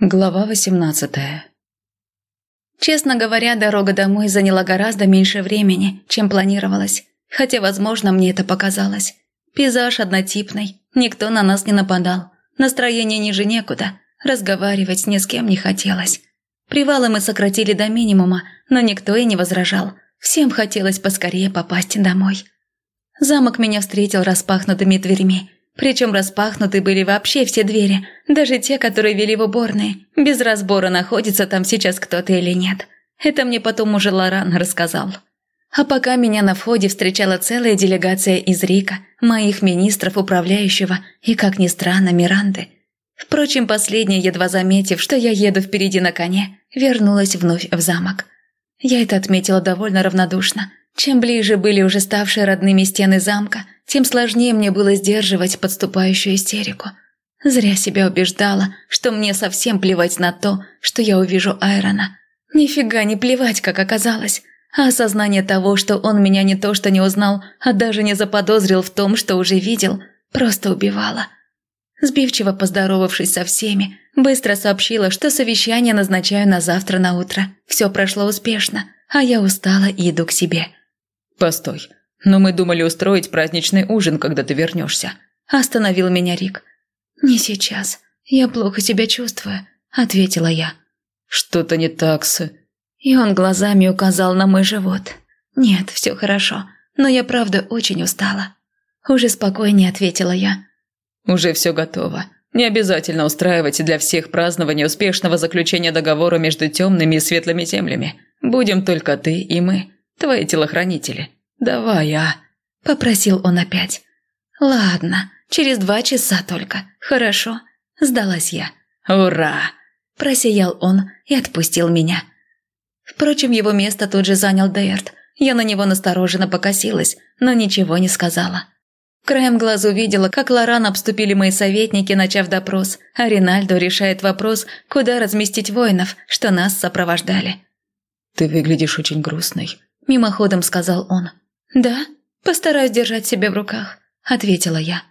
Глава восемнадцатая Честно говоря, дорога домой заняла гораздо меньше времени, чем планировалось. Хотя, возможно, мне это показалось. Пейзаж однотипный, никто на нас не нападал. Настроение ниже некуда, разговаривать ни с кем не хотелось. Привалы мы сократили до минимума, но никто и не возражал. Всем хотелось поскорее попасть домой. Замок меня встретил распахнутыми дверьми. Причем распахнуты были вообще все двери, даже те, которые вели в уборные. Без разбора, находится там сейчас кто-то или нет. Это мне потом уже Лоран рассказал. А пока меня на входе встречала целая делегация из Рика, моих министров, управляющего и, как ни странно, Миранды. Впрочем, последняя, едва заметив, что я еду впереди на коне, вернулась вновь в замок. Я это отметила довольно равнодушно. Чем ближе были уже ставшие родными стены замка – тем сложнее мне было сдерживать подступающую истерику. Зря себя убеждала, что мне совсем плевать на то, что я увижу Айрона. Нифига не плевать, как оказалось. А осознание того, что он меня не то что не узнал, а даже не заподозрил в том, что уже видел, просто убивало. Сбивчиво поздоровавшись со всеми, быстро сообщила, что совещание назначаю на завтра на утро. Все прошло успешно, а я устала и иду к себе. «Постой, но мы думали устроить праздничный ужин, когда ты вернешься. Остановил меня Рик. Не сейчас. Я плохо себя чувствую, ответила я. Что-то не так с... И он глазами указал на мой живот. Нет, все хорошо, но я правда очень устала. Уже спокойнее ответила я. Уже все готово. Не обязательно устраивать для всех празднование успешного заключения договора между темными и светлыми землями. Будем только ты и мы, твои телохранители. «Давай, а!» – попросил он опять. «Ладно, через два часа только. Хорошо?» – сдалась я. «Ура!» – просиял он и отпустил меня. Впрочем, его место тут же занял Дейрт. Я на него настороженно покосилась, но ничего не сказала. Краем глаза увидела, как Лоран обступили мои советники, начав допрос, а Ринальдо решает вопрос, куда разместить воинов, что нас сопровождали. «Ты выглядишь очень грустной», – мимоходом сказал он. «Да, постараюсь держать себя в руках», – ответила я.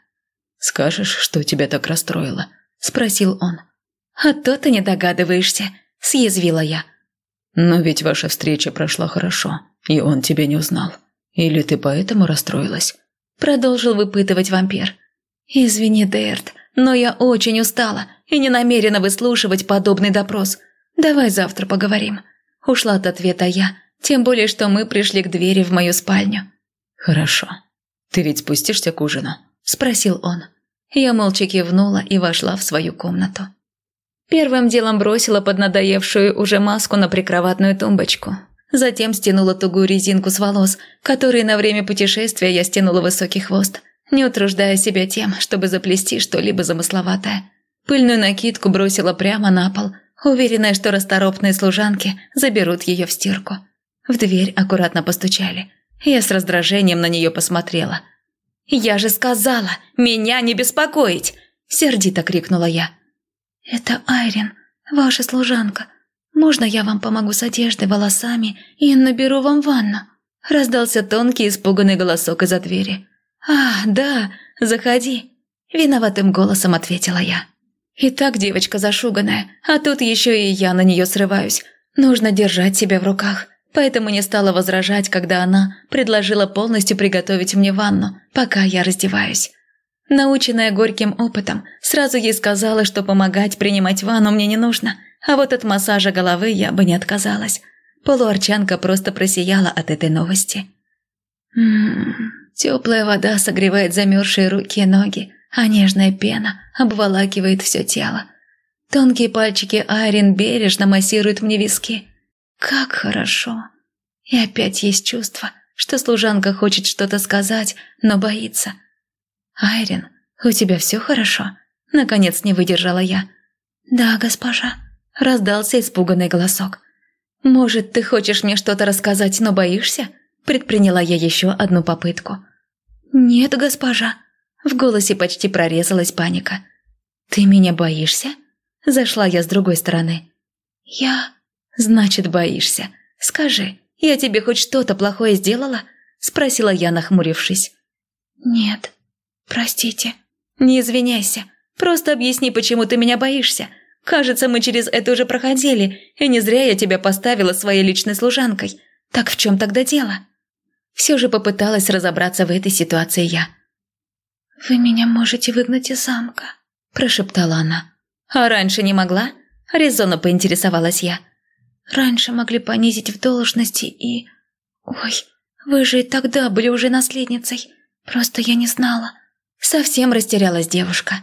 «Скажешь, что тебя так расстроило?» – спросил он. «А то ты не догадываешься», – съязвила я. «Но ведь ваша встреча прошла хорошо, и он тебя не узнал. Или ты поэтому расстроилась?» Продолжил выпытывать вампир. «Извини, Дэрт, но я очень устала и не намерена выслушивать подобный допрос. Давай завтра поговорим». Ушла от ответа я, тем более, что мы пришли к двери в мою спальню. «Хорошо. Ты ведь спустишься к ужину?» – спросил он. Я молча кивнула и вошла в свою комнату. Первым делом бросила под надоевшую уже маску на прикроватную тумбочку. Затем стянула тугую резинку с волос, которые на время путешествия я стянула высокий хвост, не утруждая себя тем, чтобы заплести что-либо замысловатое. Пыльную накидку бросила прямо на пол, уверенная, что расторопные служанки заберут ее в стирку. В дверь аккуратно постучали. Я с раздражением на нее посмотрела. «Я же сказала, меня не беспокоить!» – сердито крикнула я. «Это Айрин, ваша служанка. Можно я вам помогу с одеждой, волосами и наберу вам ванну?» Раздался тонкий испуганный голосок из-за двери. «А, да, заходи», – виноватым голосом ответила я. «И так девочка зашуганная, а тут еще и я на нее срываюсь. Нужно держать себя в руках поэтому не стала возражать, когда она предложила полностью приготовить мне ванну, пока я раздеваюсь. Наученная горьким опытом, сразу ей сказала, что помогать принимать ванну мне не нужно, а вот от массажа головы я бы не отказалась. Полуарчанка просто просияла от этой новости. Ммм, теплая вода согревает замерзшие руки и ноги, а нежная пена обволакивает все тело. Тонкие пальчики Айрин бережно массируют мне виски – как хорошо. И опять есть чувство, что служанка хочет что-то сказать, но боится. «Айрин, у тебя все хорошо?» Наконец не выдержала я. «Да, госпожа», – раздался испуганный голосок. «Может, ты хочешь мне что-то рассказать, но боишься?» Предприняла я еще одну попытку. «Нет, госпожа». В голосе почти прорезалась паника. «Ты меня боишься?» Зашла я с другой стороны. «Я...» «Значит, боишься. Скажи, я тебе хоть что-то плохое сделала?» – спросила я, нахмурившись. «Нет. Простите». «Не извиняйся. Просто объясни, почему ты меня боишься. Кажется, мы через это уже проходили, и не зря я тебя поставила своей личной служанкой. Так в чем тогда дело?» Все же попыталась разобраться в этой ситуации я. «Вы меня можете выгнать из замка», – прошептала она. «А раньше не могла?» – резонно поинтересовалась я. «Раньше могли понизить в должности и...» «Ой, вы же и тогда были уже наследницей. Просто я не знала». Совсем растерялась девушка.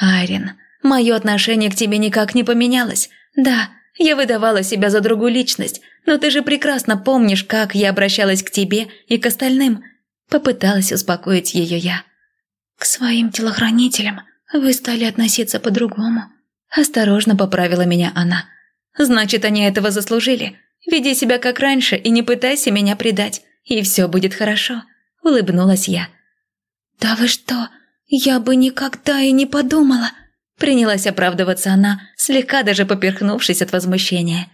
«Айрин, мое отношение к тебе никак не поменялось. Да, я выдавала себя за другую личность, но ты же прекрасно помнишь, как я обращалась к тебе и к остальным». Попыталась успокоить ее я. «К своим телохранителям вы стали относиться по-другому». Осторожно поправила меня она. «Значит, они этого заслужили. Веди себя как раньше и не пытайся меня предать, и все будет хорошо», – улыбнулась я. «Да вы что? Я бы никогда и не подумала!» Принялась оправдываться она, слегка даже поперхнувшись от возмущения.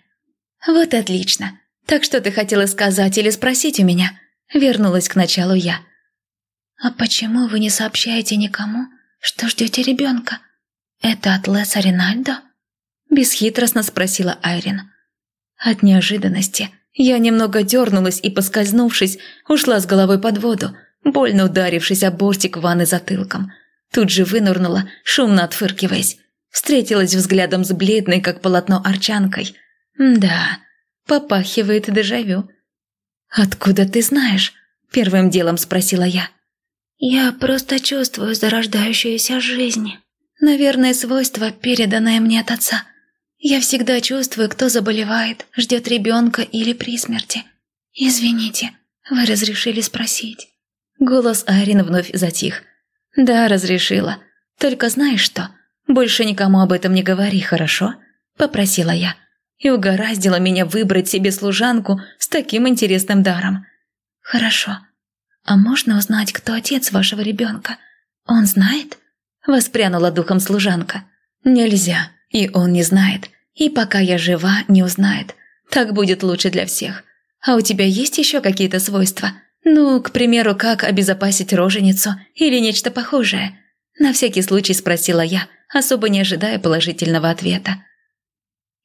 «Вот отлично. Так что ты хотела сказать или спросить у меня?» Вернулась к началу я. «А почему вы не сообщаете никому, что ждете ребенка? Это от Леса Ринальдо?» Бесхитростно спросила Айрин. От неожиданности я немного дернулась и, поскользнувшись, ушла с головой под воду, больно ударившись о бортик ванны затылком. Тут же вынырнула, шумно отфыркиваясь. Встретилась взглядом с бледной, как полотно, арчанкой. Да, попахивает дежавю. «Откуда ты знаешь?» – первым делом спросила я. «Я просто чувствую зарождающуюся жизнь. Наверное, свойство, переданное мне от отца. Я всегда чувствую, кто заболевает, ждет ребенка или при смерти. Извините, вы разрешили спросить?» Голос Арин вновь затих. «Да, разрешила. Только знаешь что? Больше никому об этом не говори, хорошо?» Попросила я. И угораздило меня выбрать себе служанку с таким интересным даром. «Хорошо. А можно узнать, кто отец вашего ребенка? Он знает?» Воспрянула духом служанка. «Нельзя. И он не знает. И пока я жива, не узнает. Так будет лучше для всех. А у тебя есть еще какие-то свойства? Ну, к примеру, как обезопасить роженицу или нечто похожее?» На всякий случай спросила я, особо не ожидая положительного ответа.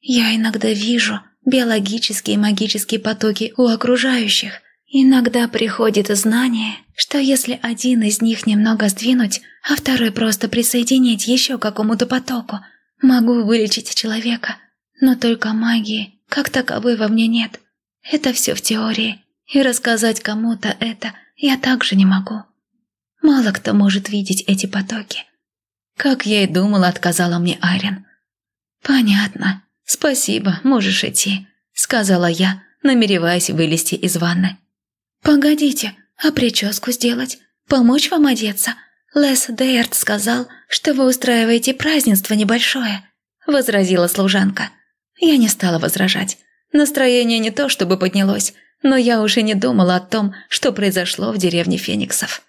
«Я иногда вижу биологические и магические потоки у окружающих. Иногда приходит знание, что если один из них немного сдвинуть, а второй просто присоединить еще к какому-то потоку – Могу вылечить человека, но только магии, как таковой, во мне нет. Это все в теории, и рассказать кому-то это я также не могу. Мало кто может видеть эти потоки. Как я и думала, отказала мне Айрин. «Понятно. Спасибо, можешь идти», — сказала я, намереваясь вылезти из ванны. «Погодите, а прическу сделать? Помочь вам одеться?» «Лес Дейард сказал, что вы устраиваете празднество небольшое», – возразила служанка. Я не стала возражать. Настроение не то чтобы поднялось, но я уже не думала о том, что произошло в деревне Фениксов.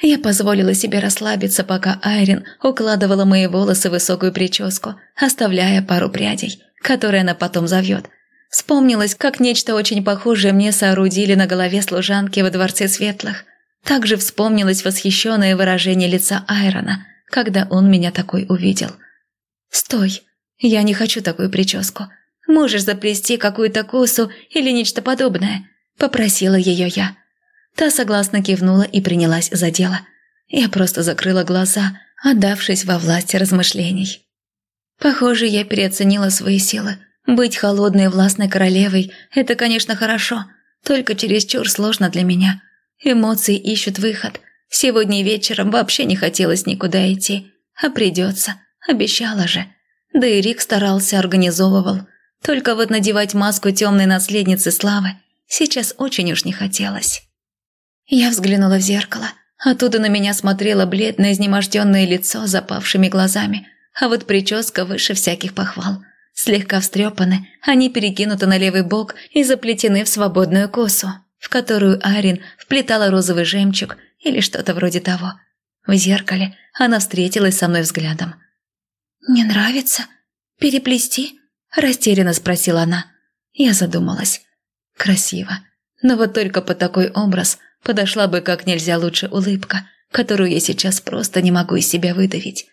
Я позволила себе расслабиться, пока Айрин укладывала мои волосы в высокую прическу, оставляя пару прядей, которые она потом завьет. Вспомнилось, как нечто очень похожее мне соорудили на голове служанки во Дворце Светлых – также вспомнилось восхищенное выражение лица Айрона, когда он меня такой увидел. «Стой! Я не хочу такую прическу. Можешь заплести какую-то косу или нечто подобное?» – попросила ее я. Та согласно кивнула и принялась за дело. Я просто закрыла глаза, отдавшись во власть размышлений. Похоже, я переоценила свои силы. Быть холодной властной королевой – это, конечно, хорошо, только чересчур сложно для меня – Эмоции ищут выход. Сегодня вечером вообще не хотелось никуда идти. А придется. Обещала же. Да и Рик старался, организовывал. Только вот надевать маску темной наследницы славы сейчас очень уж не хотелось. Я взглянула в зеркало. Оттуда на меня смотрело бледное, изнеможденное лицо с запавшими глазами. А вот прическа выше всяких похвал. Слегка встрепаны, они перекинуты на левый бок и заплетены в свободную косу в которую Арин вплетала розовый жемчуг или что-то вроде того. В зеркале она встретилась со мной взглядом. «Не нравится? Переплести?» – растерянно спросила она. Я задумалась. «Красиво. Но вот только под такой образ подошла бы как нельзя лучше улыбка, которую я сейчас просто не могу из себя выдавить.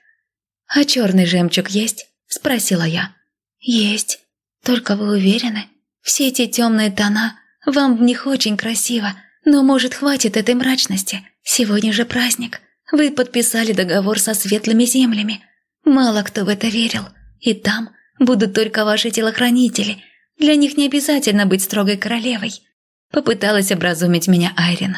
«А черный жемчуг есть?» – спросила я. «Есть. Только вы уверены? Все эти темные тона, вам в них очень красиво, но, может, хватит этой мрачности? Сегодня же праздник. Вы подписали договор со светлыми землями. Мало кто в это верил. И там будут только ваши телохранители. Для них не обязательно быть строгой королевой». Попыталась образумить меня Айрин.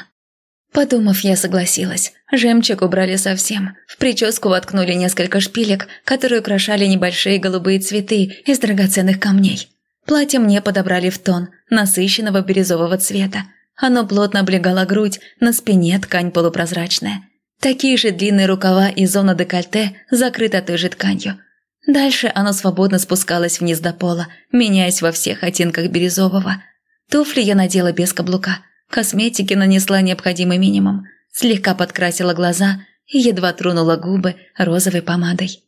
Подумав, я согласилась. Жемчуг убрали совсем. В прическу воткнули несколько шпилек, которые украшали небольшие голубые цветы из драгоценных камней. Платье мне подобрали в тон, насыщенного бирюзового цвета. Оно плотно облегало грудь, на спине ткань полупрозрачная. Такие же длинные рукава и зона декольте закрыта той же тканью. Дальше оно свободно спускалось вниз до пола, меняясь во всех оттенках бирюзового. Туфли я надела без каблука – Косметики нанесла необходимый минимум, слегка подкрасила глаза и едва тронула губы розовой помадой.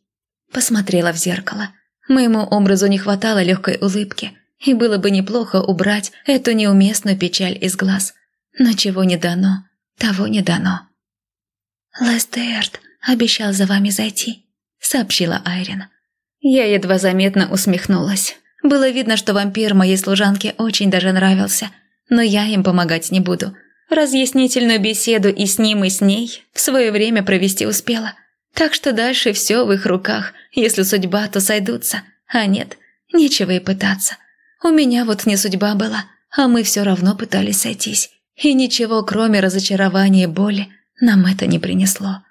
Посмотрела в зеркало. Моему образу не хватало легкой улыбки, и было бы неплохо убрать эту неуместную печаль из глаз. Но чего не дано, того не дано. «Лестерт обещал за вами зайти», — сообщила Айрин. Я едва заметно усмехнулась. Было видно, что вампир моей служанке очень даже нравился — но я им помогать не буду. Разъяснительную беседу и с ним, и с ней в свое время провести успела. Так что дальше все в их руках. Если судьба, то сойдутся. А нет, нечего и пытаться. У меня вот не судьба была, а мы все равно пытались сойтись. И ничего, кроме разочарования и боли, нам это не принесло.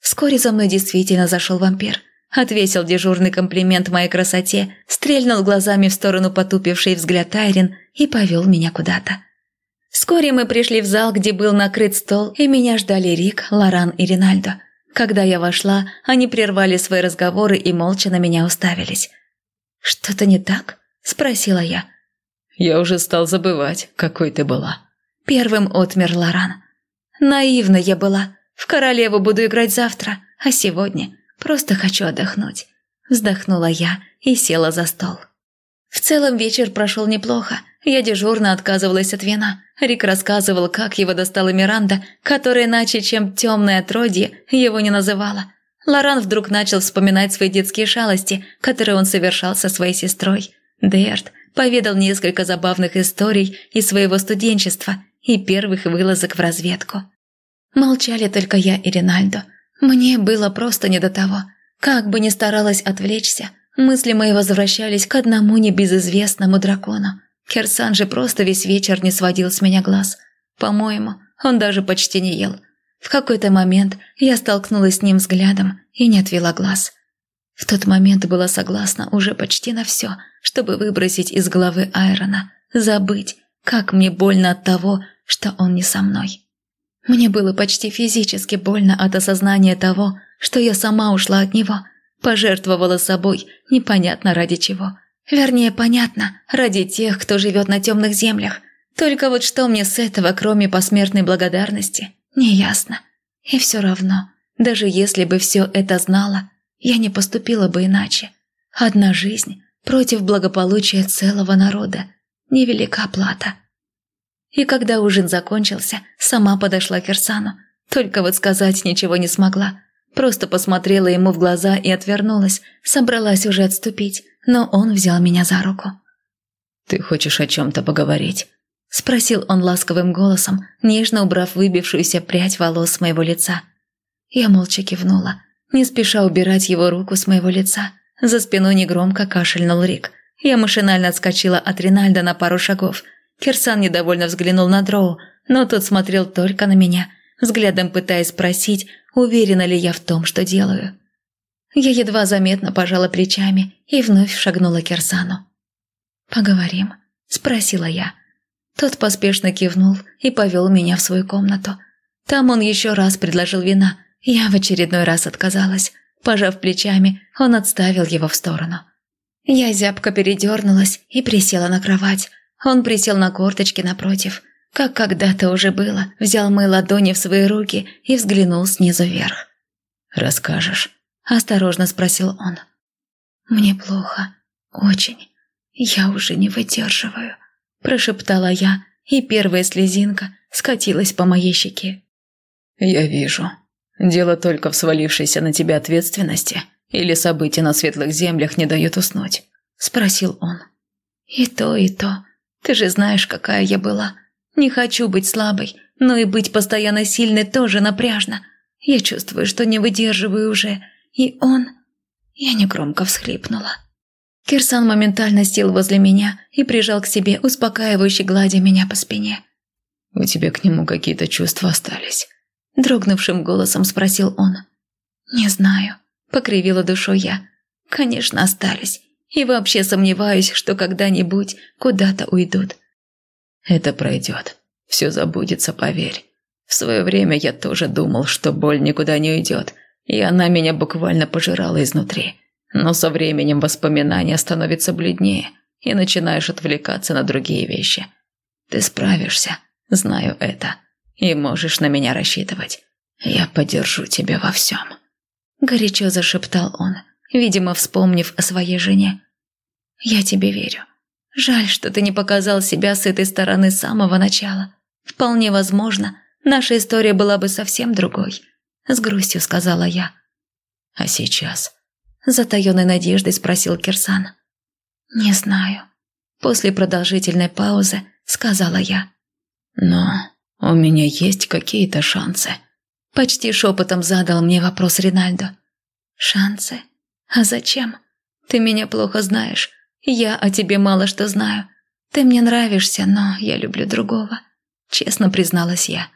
Вскоре за мной действительно зашел вампир. Отвесил дежурный комплимент моей красоте, стрельнул глазами в сторону потупившей взгляд Айрин и повел меня куда-то. Вскоре мы пришли в зал, где был накрыт стол, и меня ждали Рик, Лоран и Ринальдо. Когда я вошла, они прервали свои разговоры и молча на меня уставились. «Что-то не так?» – спросила я. «Я уже стал забывать, какой ты была». Первым отмер Лоран. «Наивна я была. В королеву буду играть завтра, а сегодня Просто хочу отдохнуть», – вздохнула я и села за стол. В целом вечер прошел неплохо. Я дежурно отказывалась от вина. Рик рассказывал, как его достала Миранда, которая иначе, чем темное отродье, его не называла. Лоран вдруг начал вспоминать свои детские шалости, которые он совершал со своей сестрой. Дерт поведал несколько забавных историй из своего студенчества и первых вылазок в разведку. Молчали только я и Ринальдо – мне было просто не до того. Как бы ни старалась отвлечься, мысли мои возвращались к одному небезызвестному дракону. Керсан же просто весь вечер не сводил с меня глаз. По-моему, он даже почти не ел. В какой-то момент я столкнулась с ним взглядом и не отвела глаз. В тот момент была согласна уже почти на все, чтобы выбросить из головы Айрона, забыть, как мне больно от того, что он не со мной. Мне было почти физически больно от осознания того, что я сама ушла от него, пожертвовала собой, непонятно ради чего. Вернее, понятно, ради тех, кто живет на темных землях. Только вот что мне с этого, кроме посмертной благодарности, неясно. И все равно, даже если бы все это знала, я не поступила бы иначе. Одна жизнь против благополучия целого народа. Невелика плата. И когда ужин закончился, сама подошла к Кирсану. Только вот сказать ничего не смогла. Просто посмотрела ему в глаза и отвернулась, собралась уже отступить, но он взял меня за руку. «Ты хочешь о чем-то поговорить?» – спросил он ласковым голосом, нежно убрав выбившуюся прядь волос с моего лица. Я молча кивнула, не спеша убирать его руку с моего лица. За спиной негромко кашельнул Рик. Я машинально отскочила от Ринальда на пару шагов – Кирсан недовольно взглянул на Дроу, но тот смотрел только на меня, взглядом пытаясь спросить, уверена ли я в том, что делаю. Я едва заметно пожала плечами и вновь шагнула к Кирсану. «Поговорим?» – спросила я. Тот поспешно кивнул и повел меня в свою комнату. Там он еще раз предложил вина. Я в очередной раз отказалась. Пожав плечами, он отставил его в сторону. Я зябко передернулась и присела на кровать, он присел на корточки напротив, как когда-то уже было, взял мои ладони в свои руки и взглянул снизу вверх. «Расскажешь?» – осторожно спросил он. «Мне плохо. Очень. Я уже не выдерживаю», – прошептала я, и первая слезинка скатилась по моей щеке. «Я вижу. Дело только в свалившейся на тебя ответственности Или события на светлых землях не дают уснуть?» – спросил он. «И то, и то. Ты же знаешь, какая я была. Не хочу быть слабой, но и быть постоянно сильной тоже напряжно. Я чувствую, что не выдерживаю уже. И он...» Я негромко всхлипнула. Кирсан моментально сел возле меня и прижал к себе, успокаивающе гладя меня по спине. «У тебя к нему какие-то чувства остались?» Дрогнувшим голосом спросил он. «Не знаю», – покривила душой я. «Конечно, остались. И вообще сомневаюсь, что когда-нибудь куда-то уйдут». «Это пройдет. Все забудется, поверь. В свое время я тоже думал, что боль никуда не уйдет, и она меня буквально пожирала изнутри. Но со временем воспоминания становятся бледнее, и начинаешь отвлекаться на другие вещи. Ты справишься, знаю это, и можешь на меня рассчитывать. Я поддержу тебя во всем». Горячо зашептал он, видимо, вспомнив о своей жене. «Я тебе верю. Жаль, что ты не показал себя с этой стороны с самого начала. Вполне возможно, наша история была бы совсем другой», – с грустью сказала я. «А сейчас?» – затаенной надеждой спросил Кирсан. «Не знаю». После продолжительной паузы сказала я. «Но у меня есть какие-то шансы». Почти шепотом задал мне вопрос Ринальдо. «Шансы? А зачем? Ты меня плохо знаешь. Я о тебе мало что знаю. Ты мне нравишься, но я люблю другого», – честно призналась я.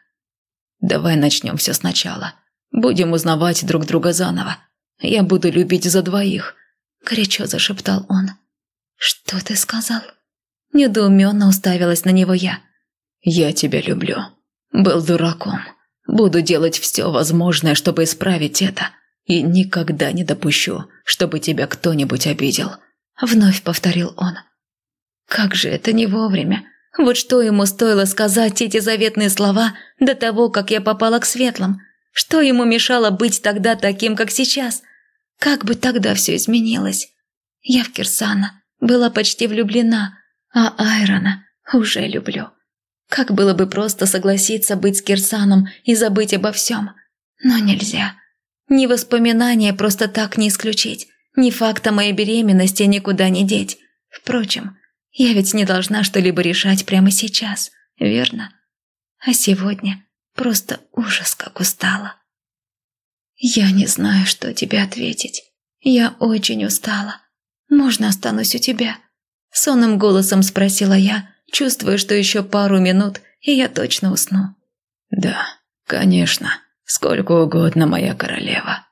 «Давай начнем все сначала. Будем узнавать друг друга заново. Я буду любить за двоих», – горячо зашептал он. «Что ты сказал?» Недоуменно уставилась на него я. «Я тебя люблю. Был дураком. Буду делать все возможное, чтобы исправить это. И никогда не допущу, чтобы тебя кто-нибудь обидел», – вновь повторил он. «Как же это не вовремя. Вот что ему стоило сказать эти заветные слова до того, как я попала к светлым. Что ему мешало быть тогда таким, как сейчас? Как бы тогда все изменилось? Я в Кирсана была почти влюблена, а Айрона уже люблю. Как было бы просто согласиться быть с Кирсаном и забыть обо всем. Но нельзя. Ни воспоминания просто так не исключить, ни факта моей беременности никуда не деть. Впрочем, я ведь не должна что-либо решать прямо сейчас, верно? А сегодня просто ужас как устала. Я не знаю, что тебе ответить. Я очень устала. Можно останусь у тебя?» Сонным голосом спросила я, чувствуя, что еще пару минут, и я точно усну. «Да, конечно. Сколько угодно, моя королева», –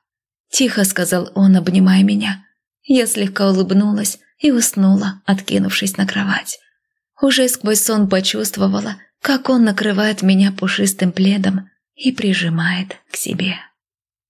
тихо сказал он, обнимая меня. Я слегка улыбнулась и уснула, откинувшись на кровать. Уже сквозь сон почувствовала, как он накрывает меня пушистым пледом и прижимает к себе.